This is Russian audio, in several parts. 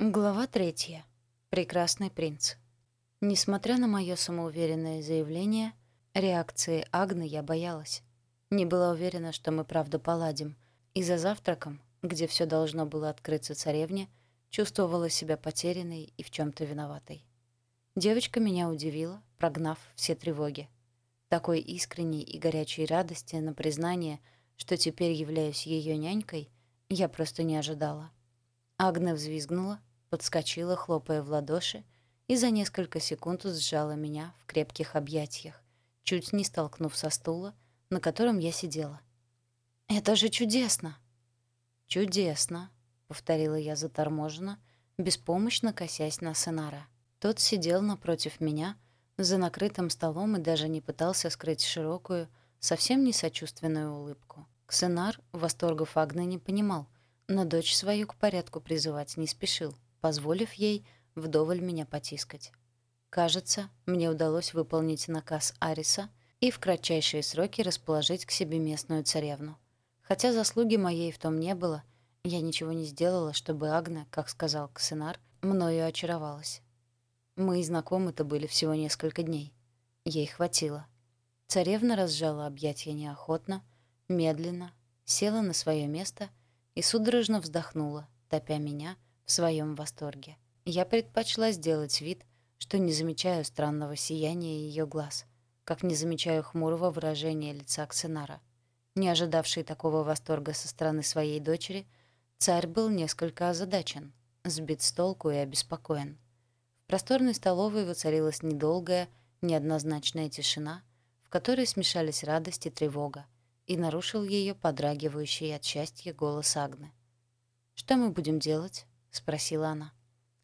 Глава третья. Прекрасный принц. Несмотря на мое самоуверенное заявление, реакции Агны я боялась. Не была уверена, что мы правда поладим, и за завтраком, где все должно было открыться царевне, чувствовала себя потерянной и в чем то виноватой. Девочка меня удивила, прогнав все тревоги. Такой искренней и горячей радости на признание, что теперь являюсь ее нянькой, я просто не ожидала. Агна взвизгнула, подскочила, хлопая в ладоши, и за несколько секунд сжала меня в крепких объятиях, чуть не столкнув со стула, на котором я сидела. «Это же чудесно!» «Чудесно!» — повторила я заторможенно, беспомощно косясь на Сенара. Тот сидел напротив меня, за накрытым столом и даже не пытался скрыть широкую, совсем не сочувственную улыбку. Ксенар восторгов Агны не понимал, но дочь свою к порядку призывать не спешил позволив ей вдоволь меня потискать. Кажется, мне удалось выполнить наказ Ариса и в кратчайшие сроки расположить к себе местную царевну. Хотя заслуги моей в том не было, я ничего не сделала, чтобы Агна, как сказал Ксенар, мною очаровалась. Мы и знакомы-то были всего несколько дней. Ей хватило. Царевна разжала объятия неохотно, медленно, села на свое место и судорожно вздохнула, топя меня — в своем восторге. Я предпочла сделать вид, что не замечаю странного сияния ее глаз, как не замечаю хмурого выражения лица Ксенара. Не ожидавший такого восторга со стороны своей дочери, царь был несколько озадачен, сбит с толку и обеспокоен. В просторной столовой воцарилась недолгая, неоднозначная тишина, в которой смешались радость и тревога, и нарушил ее подрагивающий от счастья голос Агны. «Что мы будем делать?» — спросила она.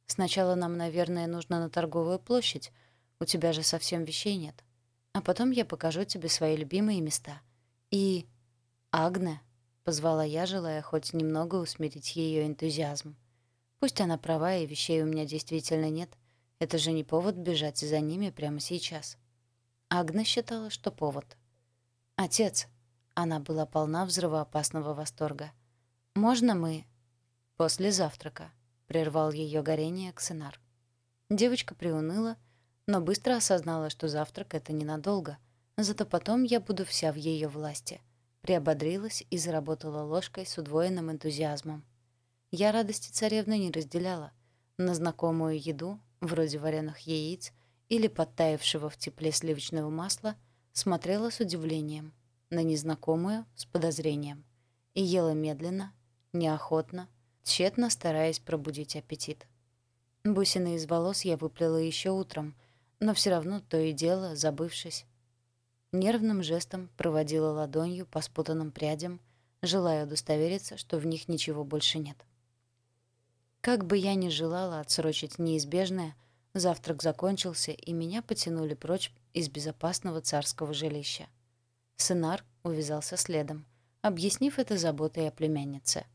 «Сначала нам, наверное, нужно на торговую площадь. У тебя же совсем вещей нет. А потом я покажу тебе свои любимые места. И... Агне!» — позвала я, желая хоть немного усмирить ее энтузиазм. «Пусть она права, и вещей у меня действительно нет. Это же не повод бежать за ними прямо сейчас». Агна считала, что повод. «Отец!» — она была полна взрывоопасного восторга. «Можно мы...» «После завтрака», — прервал ее горение Ксенар. Девочка приуныла, но быстро осознала, что завтрак — это ненадолго. Зато потом я буду вся в ее власти. Приободрилась и заработала ложкой с удвоенным энтузиазмом. Я радости царевны не разделяла. На знакомую еду, вроде вареных яиц или подтаявшего в тепле сливочного масла, смотрела с удивлением, на незнакомую — с подозрением. И ела медленно, неохотно, тщетно стараясь пробудить аппетит. Бусины из волос я выплела еще утром, но все равно то и дело, забывшись, нервным жестом проводила ладонью по спутанным прядям, желая удостовериться, что в них ничего больше нет. Как бы я ни желала отсрочить неизбежное, завтрак закончился, и меня потянули прочь из безопасного царского жилища. Сынар увязался следом, объяснив это заботой о племяннице —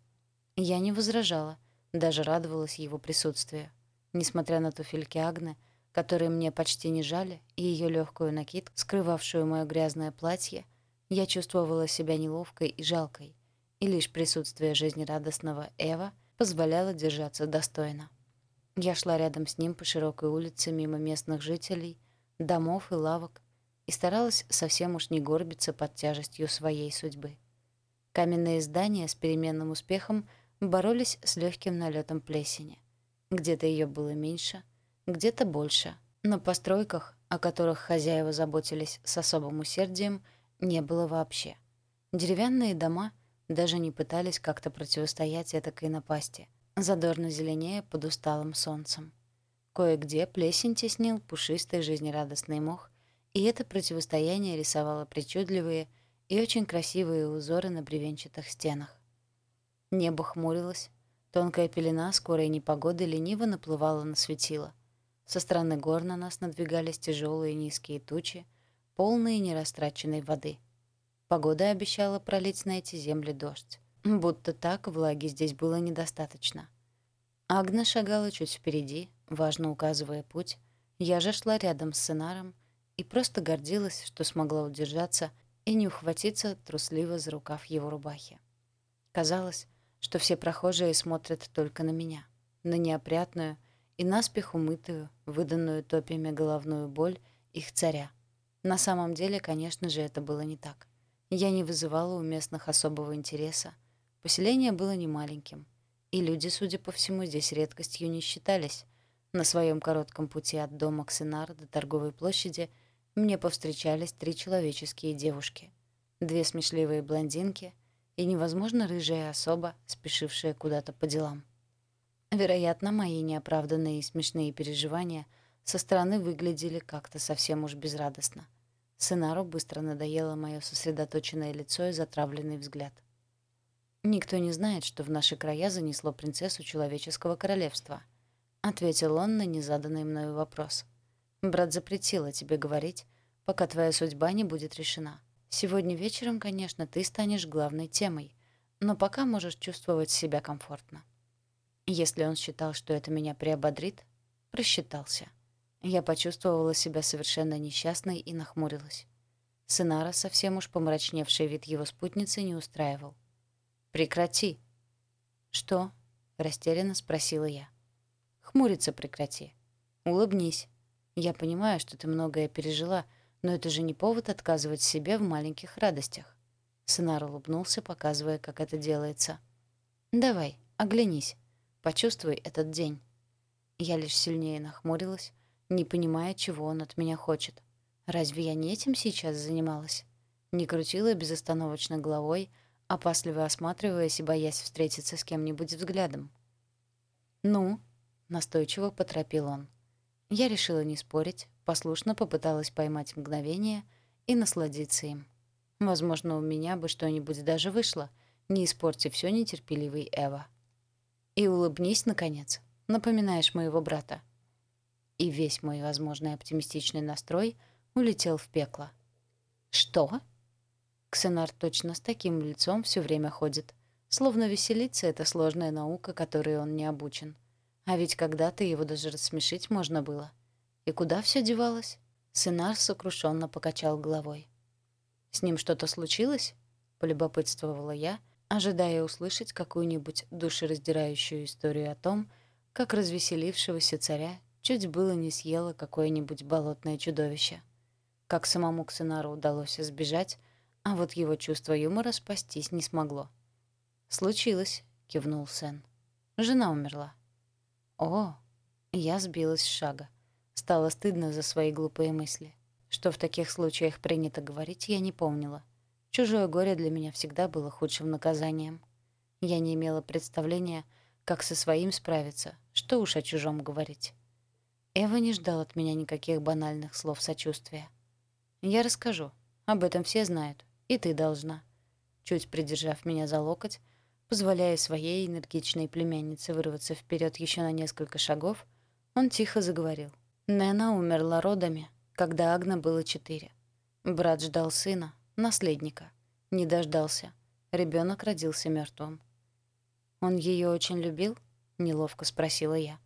я не возражала, даже радовалась его присутствию. Несмотря на туфельки Агны, которые мне почти не жали, и ее легкую накидку, скрывавшую мое грязное платье, я чувствовала себя неловкой и жалкой, и лишь присутствие жизнерадостного Эва позволяло держаться достойно. Я шла рядом с ним по широкой улице мимо местных жителей, домов и лавок и старалась совсем уж не горбиться под тяжестью своей судьбы. Каменные здания с переменным успехом — боролись с легким налетом плесени. Где-то ее было меньше, где-то больше. На постройках, о которых хозяева заботились с особым усердием, не было вообще. Деревянные дома даже не пытались как-то противостоять этакой напасти, задорно зеленее под усталым солнцем. Кое-где плесень теснил пушистый жизнерадостный мох, и это противостояние рисовало причудливые и очень красивые узоры на бревенчатых стенах. Небо хмурилось. Тонкая пелена скорой непогоды лениво наплывала на светило. Со стороны гор на нас надвигались тяжелые низкие тучи, полные нерастраченной воды. Погода обещала пролить на эти земли дождь. Будто так влаги здесь было недостаточно. Агна шагала чуть впереди, важно указывая путь. Я же шла рядом с сценаром и просто гордилась, что смогла удержаться и не ухватиться трусливо за рукав его рубахи. Казалось, что все прохожие смотрят только на меня. на неопрятную и наспех умытую, выданную топями головную боль их царя. На самом деле, конечно же, это было не так. Я не вызывала у местных особого интереса. Поселение было немаленьким, и люди, судя по всему, здесь редкостью не считались. На своем коротком пути от дома Ксенара до торговой площади мне повстречались три человеческие девушки. Две смешливые блондинки и невозможно рыжая особа, спешившая куда-то по делам. Вероятно, мои неоправданные и смешные переживания со стороны выглядели как-то совсем уж безрадостно. Сынару быстро надоело мое сосредоточенное лицо и затравленный взгляд. «Никто не знает, что в наши края занесло принцессу человеческого королевства», — ответил он на незаданный мною вопрос. «Брат запретила тебе говорить, пока твоя судьба не будет решена. Сегодня вечером, конечно, ты станешь главной темой, но пока можешь чувствовать себя комфортно». Если он считал, что это меня приободрит, просчитался. Я почувствовала себя совершенно несчастной и нахмурилась. Сынара, совсем уж помрачневший вид его спутницы, не устраивал. «Прекрати!» «Что?» — растерянно спросила я. «Хмуриться прекрати. Улыбнись. Я понимаю, что ты многое пережила, но это же не повод отказывать себе в маленьких радостях». Сынар улыбнулся, показывая, как это делается. «Давай, оглянись. Почувствуй этот день». Я лишь сильнее нахмурилась, не понимая, чего он от меня хочет. Разве я не этим сейчас занималась? Не крутила безостановочно головой, опасливо осматриваясь и боясь встретиться с кем-нибудь взглядом. «Ну?» — настойчиво поторопил он. Я решила не спорить, послушно попыталась поймать мгновение и насладиться им. Возможно, у меня бы что-нибудь даже вышло, не испорти все нетерпеливый Эва. И улыбнись, наконец. Напоминаешь моего брата. И весь мой возможный оптимистичный настрой улетел в пекло. Что? Ксенар точно с таким лицом все время ходит. Словно веселиться — это сложная наука, которой он не обучен. А ведь когда-то его даже рассмешить можно было. И куда все девалось? Сенар сокрушенно покачал головой. «С ним что-то случилось?» — полюбопытствовала я, ожидая услышать какую-нибудь душераздирающую историю о том, как развеселившегося царя чуть было не съело какое-нибудь болотное чудовище. Как самому Ксенару удалось избежать, а вот его чувство юмора спастись не смогло. «Случилось», — кивнул Сен. «Жена умерла». «О!» Я сбилась с шага. Стало стыдно за свои глупые мысли. Что в таких случаях принято говорить, я не помнила. Чужое горе для меня всегда было худшим наказанием. Я не имела представления, как со своим справиться, что уж о чужом говорить. Эва не ждал от меня никаких банальных слов сочувствия. «Я расскажу. Об этом все знают. И ты должна». Чуть придержав меня за локоть, позволяя своей энергичной племяннице вырваться вперед еще на несколько шагов, он тихо заговорил. Нена умерла родами, когда Агна было четыре. Брат ждал сына, наследника. Не дождался. Ребенок родился мертвым. «Он ее очень любил?» — неловко спросила я.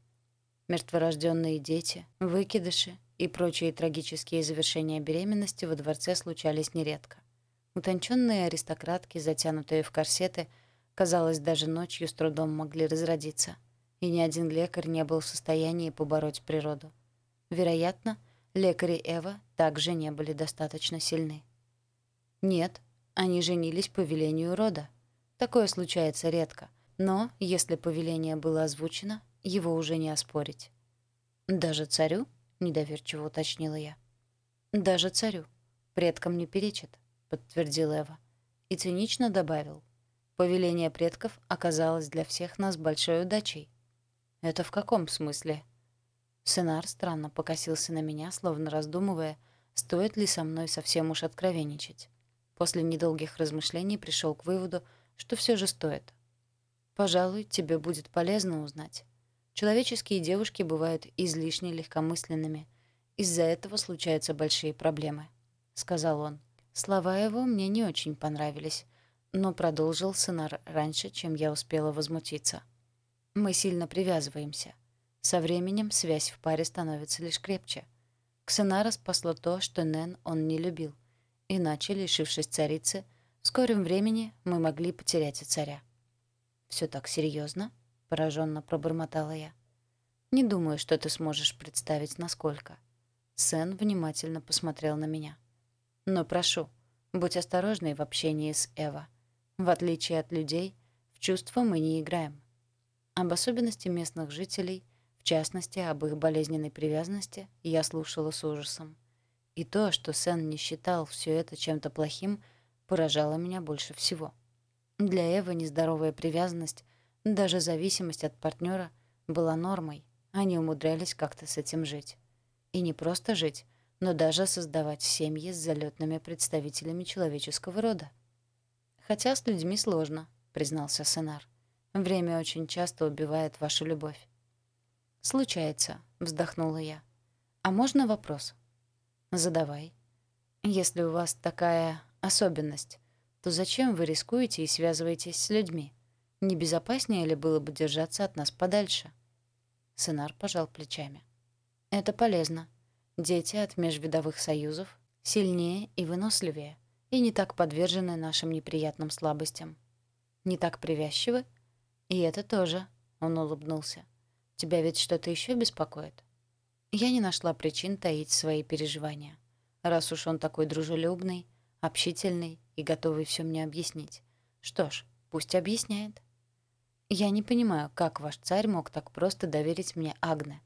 Мертворожденные дети, выкидыши и прочие трагические завершения беременности во дворце случались нередко. Утонченные аристократки, затянутые в корсеты, казалось, даже ночью с трудом могли разродиться, и ни один лекарь не был в состоянии побороть природу. Вероятно, лекари Эва также не были достаточно сильны. Нет, они женились по велению рода. Такое случается редко. Но, если повеление было озвучено, его уже не оспорить. «Даже царю?» — недоверчиво уточнила я. «Даже царю. Предкам не перечит», — подтвердил Эва. И цинично добавил. «Повеление предков оказалось для всех нас большой удачей». «Это в каком смысле?» Сенар странно покосился на меня, словно раздумывая, стоит ли со мной совсем уж откровенничать. После недолгих размышлений пришел к выводу, что все же стоит. «Пожалуй, тебе будет полезно узнать. Человеческие девушки бывают излишне легкомысленными. Из-за этого случаются большие проблемы», — сказал он. Слова его мне не очень понравились, но продолжил сценар раньше, чем я успела возмутиться. «Мы сильно привязываемся. Со временем связь в паре становится лишь крепче. Ксенара спасло то, что Нэн он не любил. Иначе, лишившись царицы, в скором времени мы могли потерять и царя. Все так серьезно? пораженно пробормотала я. «Не думаю, что ты сможешь представить, насколько». Сэн внимательно посмотрел на меня. «Но прошу, будь осторожной в общении с Эва. В отличие от людей, в чувства мы не играем. Об особенности местных жителей, в частности, об их болезненной привязанности, я слушала с ужасом. И то, что Сэн не считал все это чем-то плохим, поражало меня больше всего. Для Эвы нездоровая привязанность, даже зависимость от партнера, была нормой. Они умудрялись как-то с этим жить. И не просто жить, но даже создавать семьи с залетными представителями человеческого рода. «Хотя с людьми сложно», — признался Сенар. «Время очень часто убивает вашу любовь». «Случается», — вздохнула я. «А можно вопрос?» «Задавай». «Если у вас такая особенность, то зачем вы рискуете и связываетесь с людьми? Небезопаснее ли было бы держаться от нас подальше?» Сенар пожал плечами. «Это полезно. Дети от межвидовых союзов сильнее и выносливее и не так подвержены нашим неприятным слабостям. Не так привязчивы? И это тоже, он улыбнулся. Тебя ведь что-то еще беспокоит? Я не нашла причин таить свои переживания. Раз уж он такой дружелюбный, общительный и готовый все мне объяснить. Что ж, пусть объясняет. Я не понимаю, как ваш царь мог так просто доверить мне Агне.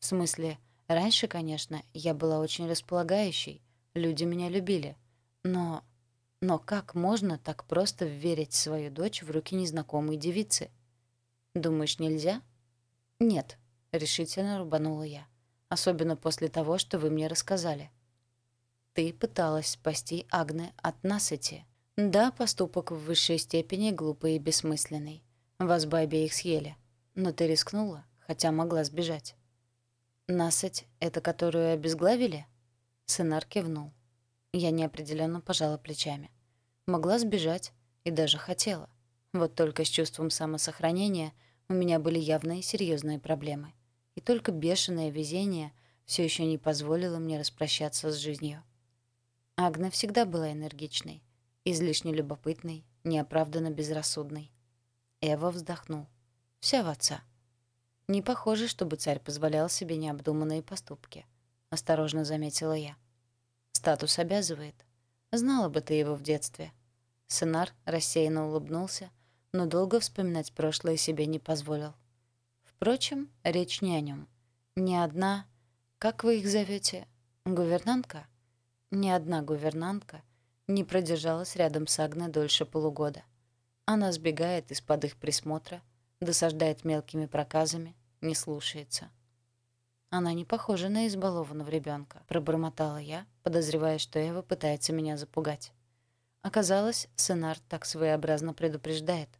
В смысле, раньше, конечно, я была очень располагающей, люди меня любили — но... Но как можно так просто верить свою дочь в руки незнакомой девицы? Думаешь, нельзя? Нет, решительно рубанула я. Особенно после того, что вы мне рассказали. Ты пыталась спасти Агне от насыти. Да, поступок в высшей степени глупый и бессмысленный. Вас бы обеих съели. Но ты рискнула, хотя могла сбежать. Насыть — это которую обезглавили? Сынар кивнул. Я неопределенно пожала плечами. Могла сбежать и даже хотела. Вот только с чувством самосохранения у меня были явные серьезные проблемы. И только бешеное везение все еще не позволило мне распрощаться с жизнью. Агна всегда была энергичной, излишне любопытной, неоправданно безрассудной. Эва вздохнул. Вся в отца. Не похоже, чтобы царь позволял себе необдуманные поступки. Осторожно заметила я. Статус обязывает. Знала бы ты его в детстве. Сенар рассеянно улыбнулся, но долго вспоминать прошлое себе не позволил. Впрочем, речь не о нем. Ни одна... Как вы их зовете? Гувернантка? Ни одна гувернантка не продержалась рядом с Агне дольше полугода. Она сбегает из-под их присмотра, досаждает мелкими проказами, не слушается. Она не похожа на избалованного ребенка, пробормотала я, подозревая, что Эва пытается меня запугать. Оказалось, Сенар так своеобразно предупреждает.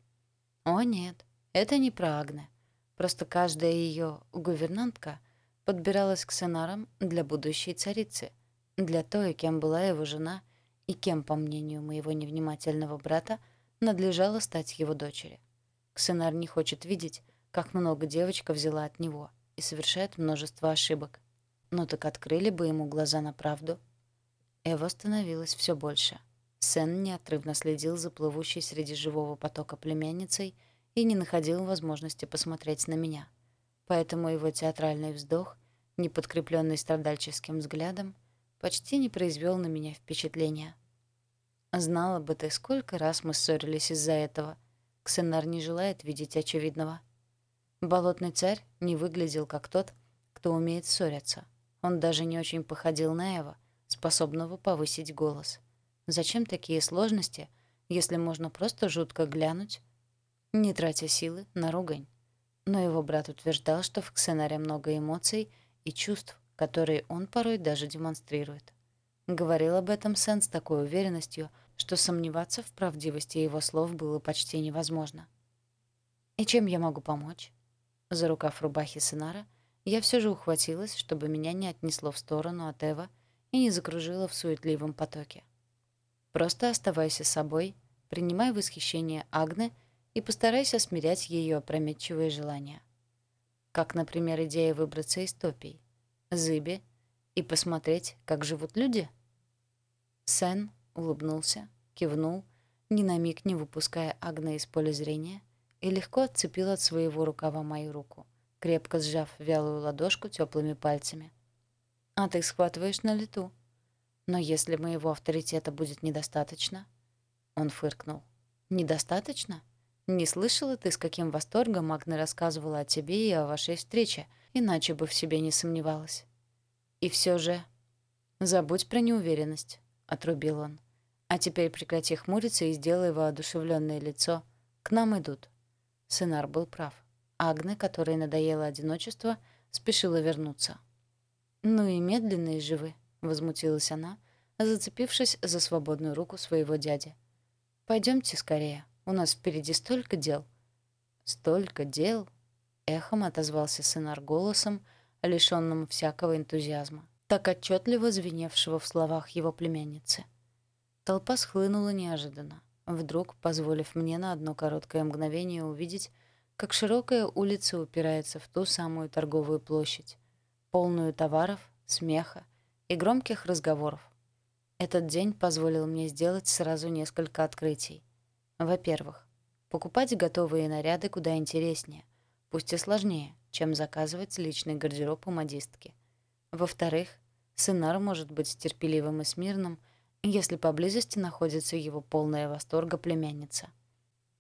О нет, это не про Агне. Просто каждая ее гувернантка подбиралась к Сенарам для будущей царицы, для той, кем была его жена и кем, по мнению моего невнимательного брата, надлежало стать его дочери. Ксенар не хочет видеть, как много девочка взяла от него — и совершает множество ошибок. Но так открыли бы ему глаза на правду. Эва становилось все больше. Сен неотрывно следил за плывущей среди живого потока племянницей и не находил возможности посмотреть на меня. Поэтому его театральный вздох, не подкрепленный страдальческим взглядом, почти не произвел на меня впечатления. Знала бы ты, сколько раз мы ссорились из-за этого. Ксенар не желает видеть очевидного. Болотный царь не выглядел как тот, кто умеет ссориться. Он даже не очень походил на Эва, способного повысить голос. Зачем такие сложности, если можно просто жутко глянуть, не тратя силы на ругань? Но его брат утверждал, что в Ксенаре много эмоций и чувств, которые он порой даже демонстрирует. Говорил об этом Сен с такой уверенностью, что сомневаться в правдивости его слов было почти невозможно. «И чем я могу помочь?» За рукав рубахи Сенара я все же ухватилась, чтобы меня не отнесло в сторону от Эва и не закружило в суетливом потоке. Просто оставайся собой, принимай восхищение Агны и постарайся смирять ее опрометчивые желания. Как, например, идея выбраться из топий, зыби и посмотреть, как живут люди. Сен улыбнулся, кивнул, ни на миг не выпуская Агны из поля зрения, и легко отцепил от своего рукава мою руку, крепко сжав вялую ладошку теплыми пальцами. «А ты схватываешь на лету. Но если моего авторитета будет недостаточно...» Он фыркнул. «Недостаточно? Не слышала ты, с каким восторгом Магна рассказывала о тебе и о вашей встрече, иначе бы в себе не сомневалась. И все же...» «Забудь про неуверенность», — отрубил он. «А теперь прекрати хмуриться и сделай воодушевленное лицо. К нам идут». Сынар был прав. Агне, которой надоело одиночество, спешила вернуться. «Ну и медленные же вы», — возмутилась она, зацепившись за свободную руку своего дяди. Пойдемте скорее, у нас впереди столько дел». «Столько дел?» — эхом отозвался Сынар голосом, лишённым всякого энтузиазма, так отчетливо звеневшего в словах его племянницы. Толпа схлынула неожиданно, вдруг позволив мне на одно короткое мгновение увидеть, как широкая улица упирается в ту самую торговую площадь, полную товаров, смеха и громких разговоров. Этот день позволил мне сделать сразу несколько открытий. Во-первых, покупать готовые наряды куда интереснее, пусть и сложнее, чем заказывать личный гардероб у модистки. Во-вторых, сынар может быть терпеливым и смирным, если поблизости находится его полная восторга племянница.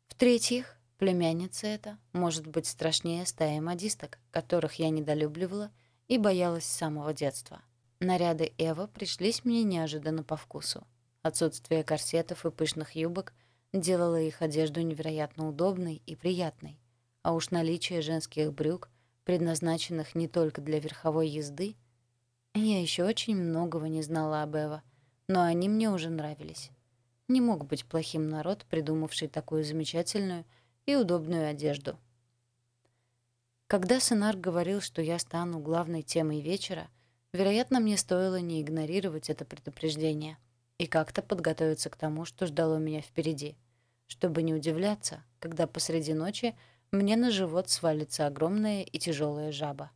В-третьих, Племянница эта может быть страшнее стаи модисток, которых я недолюбливала и боялась с самого детства. Наряды Эва пришлись мне неожиданно по вкусу. Отсутствие корсетов и пышных юбок делало их одежду невероятно удобной и приятной, а уж наличие женских брюк, предназначенных не только для верховой езды, я еще очень многого не знала об Эва, но они мне уже нравились. Не мог быть плохим народ, придумавший такую замечательную и удобную одежду. Когда Сенар говорил, что я стану главной темой вечера, вероятно, мне стоило не игнорировать это предупреждение и как-то подготовиться к тому, что ждало меня впереди, чтобы не удивляться, когда посреди ночи мне на живот свалится огромная и тяжелая жаба.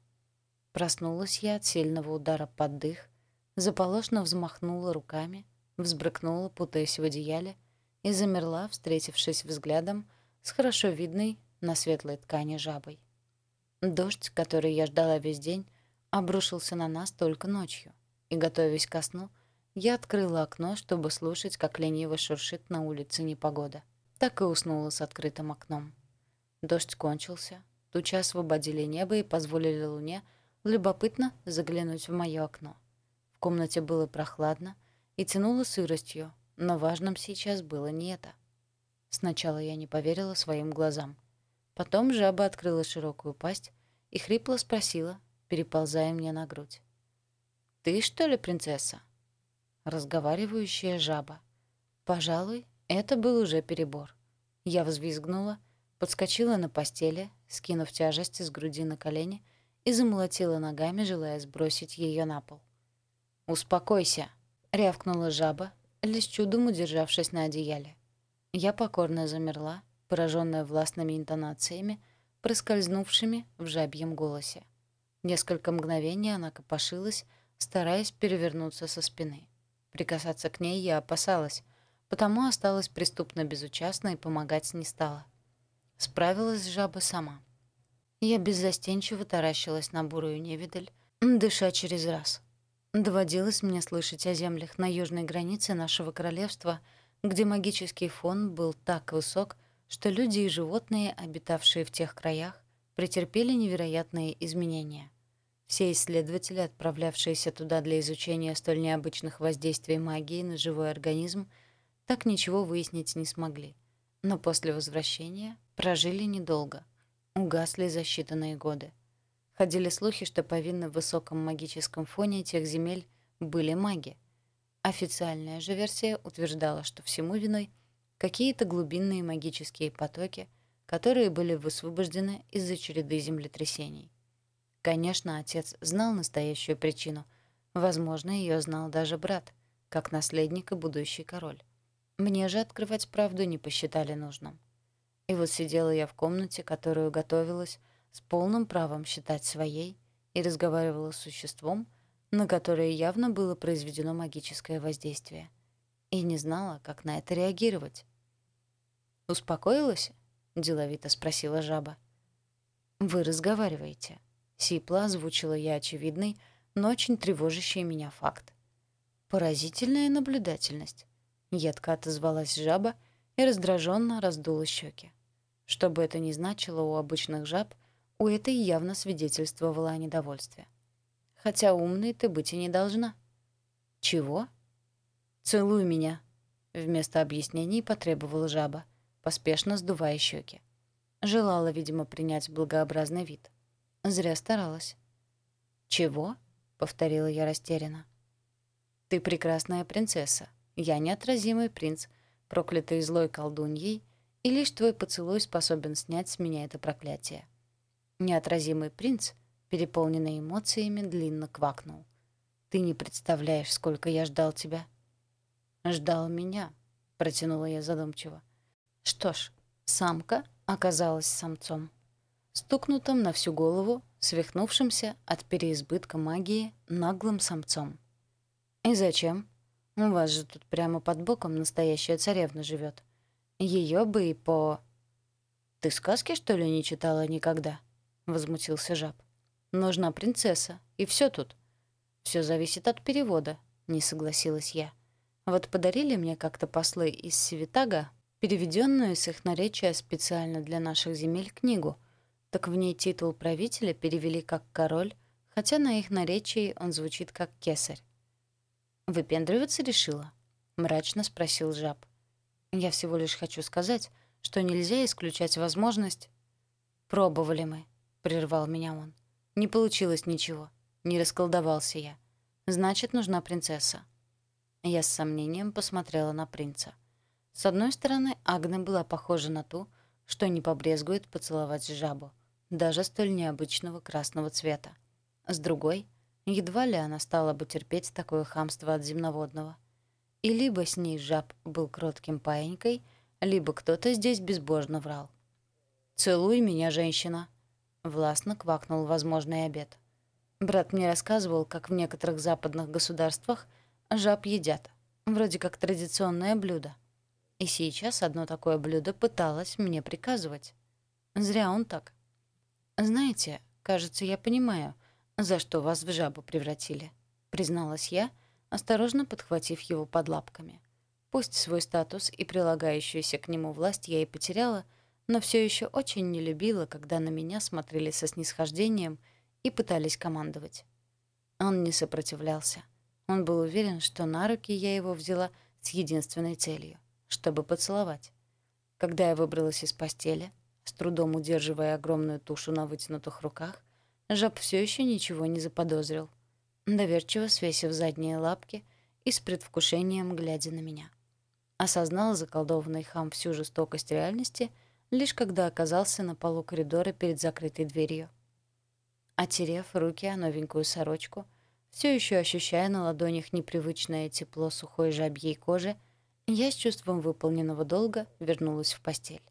Проснулась я от сильного удара под дых, заполошно взмахнула руками, взбрыкнула, путаясь в одеяле, и замерла, встретившись взглядом с хорошо видной на светлой ткани жабой. Дождь, который я ждала весь день, обрушился на нас только ночью, и, готовясь ко сну, я открыла окно, чтобы слушать, как лениво шуршит на улице непогода. Так и уснула с открытым окном. Дождь кончился, тучи освободили небо и позволили луне любопытно заглянуть в моё окно. В комнате было прохладно и тянуло сыростью, но важным сейчас было не это. Сначала я не поверила своим глазам. Потом жаба открыла широкую пасть и хрипло спросила, переползая мне на грудь. «Ты, что ли, принцесса?» Разговаривающая жаба. Пожалуй, это был уже перебор. Я взвизгнула, подскочила на постели, скинув тяжесть с груди на колени и замолотила ногами, желая сбросить ее на пол. «Успокойся!» — рявкнула жаба, лишь чудом удержавшись на одеяле. Я покорно замерла, пораженная властными интонациями, проскользнувшими в жабьем голосе. Несколько мгновений она копошилась, стараясь перевернуться со спины. Прикасаться к ней я опасалась, потому осталась преступно безучастна и помогать не стала. Справилась жаба сама. Я беззастенчиво таращилась на бурую невидаль, дыша через раз. Доводилось мне слышать о землях на южной границе нашего королевства — где магический фон был так высок, что люди и животные, обитавшие в тех краях, претерпели невероятные изменения. Все исследователи, отправлявшиеся туда для изучения столь необычных воздействий магии на живой организм, так ничего выяснить не смогли. Но после возвращения прожили недолго. Угасли за считанные годы. Ходили слухи, что повинны в высоком магическом фоне тех земель были маги — Официальная же версия утверждала, что всему виной какие-то глубинные магические потоки, которые были высвобождены из-за череды землетрясений. Конечно, отец знал настоящую причину. Возможно, ее знал даже брат, как наследник и будущий король. Мне же открывать правду не посчитали нужным. И вот сидела я в комнате, которую готовилась с полным правом считать своей, и разговаривала с существом — на которые явно было произведено магическое воздействие, и не знала, как на это реагировать. «Успокоилась?» — деловито спросила жаба. «Вы разговариваете», — сипло озвучила я очевидный, но очень тревожащий меня факт. «Поразительная наблюдательность», — едко отозвалась жаба и раздраженно раздула щеки. Что бы это ни значило у обычных жаб, у этой явно свидетельствовало о недовольстве. Хотя умной ты быть и не должна. «Чего?» «Целуй меня», — вместо объяснений потребовала жаба, поспешно сдувая щеки. Желала, видимо, принять благообразный вид. Зря старалась. «Чего?» — повторила я растерянно. «Ты прекрасная принцесса. Я неотразимый принц, проклятый злой колдуньей, и лишь твой поцелуй способен снять с меня это проклятие». Неотразимый принц, переполненный эмоциями, длинно квакнул. «Ты не представляешь, сколько я ждал тебя». «Ждал меня», — протянула я задумчиво. Что ж, самка оказалась самцом. Стукнутым на всю голову, свихнувшимся от переизбытка магии наглым самцом. «И зачем? У вас же тут прямо под боком настоящая царевна живет. Ее бы и по...» «Ты сказки, что ли, не читала никогда?» — возмутился жаб. «Нужна принцесса, и все тут. Все зависит от перевода», — не согласилась я. «Вот подарили мне как-то послы из Севитага переведенную с их наречия специально для наших земель книгу, так в ней титул правителя перевели как «король», хотя на их наречии он звучит как «кесарь». «Выпендриваться решила?» — мрачно спросил жаб. «Я всего лишь хочу сказать, что нельзя исключать возможность...» «Пробовали мы», — прервал меня он. «Не получилось ничего. Не расколдовался я. Значит, нужна принцесса». Я с сомнением посмотрела на принца. С одной стороны, Агна была похожа на ту, что не побрезгует поцеловать жабу, даже столь необычного красного цвета. С другой, едва ли она стала бы терпеть такое хамство от земноводного. И либо с ней жаб был кротким паенькой, либо кто-то здесь безбожно врал. «Целуй меня, женщина!» — властно квакнул возможный обед. Брат мне рассказывал, как в некоторых западных государствах жаб едят, вроде как традиционное блюдо. И сейчас одно такое блюдо пыталось мне приказывать. Зря он так. «Знаете, кажется, я понимаю, за что вас в жабу превратили», — призналась я, осторожно подхватив его под лапками. Пусть свой статус и прилагающуюся к нему власть я и потеряла, но все еще очень не любила, когда на меня смотрели со снисхождением и пытались командовать. Он не сопротивлялся. Он был уверен, что на руки я его взяла с единственной целью — чтобы поцеловать. Когда я выбралась из постели, с трудом удерживая огромную тушу на вытянутых руках, жаб все еще ничего не заподозрил, доверчиво свесив задние лапки и с предвкушением глядя на меня. Осознал заколдованный хам всю жестокость реальности, лишь когда оказался на полу коридора перед закрытой дверью. Отерев руки о новенькую сорочку, все еще ощущая на ладонях непривычное тепло сухой жабьей кожи, я с чувством выполненного долга вернулась в постель.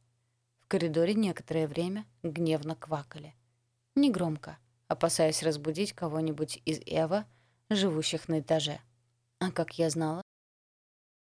В коридоре некоторое время гневно квакали. Негромко, опасаясь разбудить кого-нибудь из Эва, живущих на этаже. А как я знала,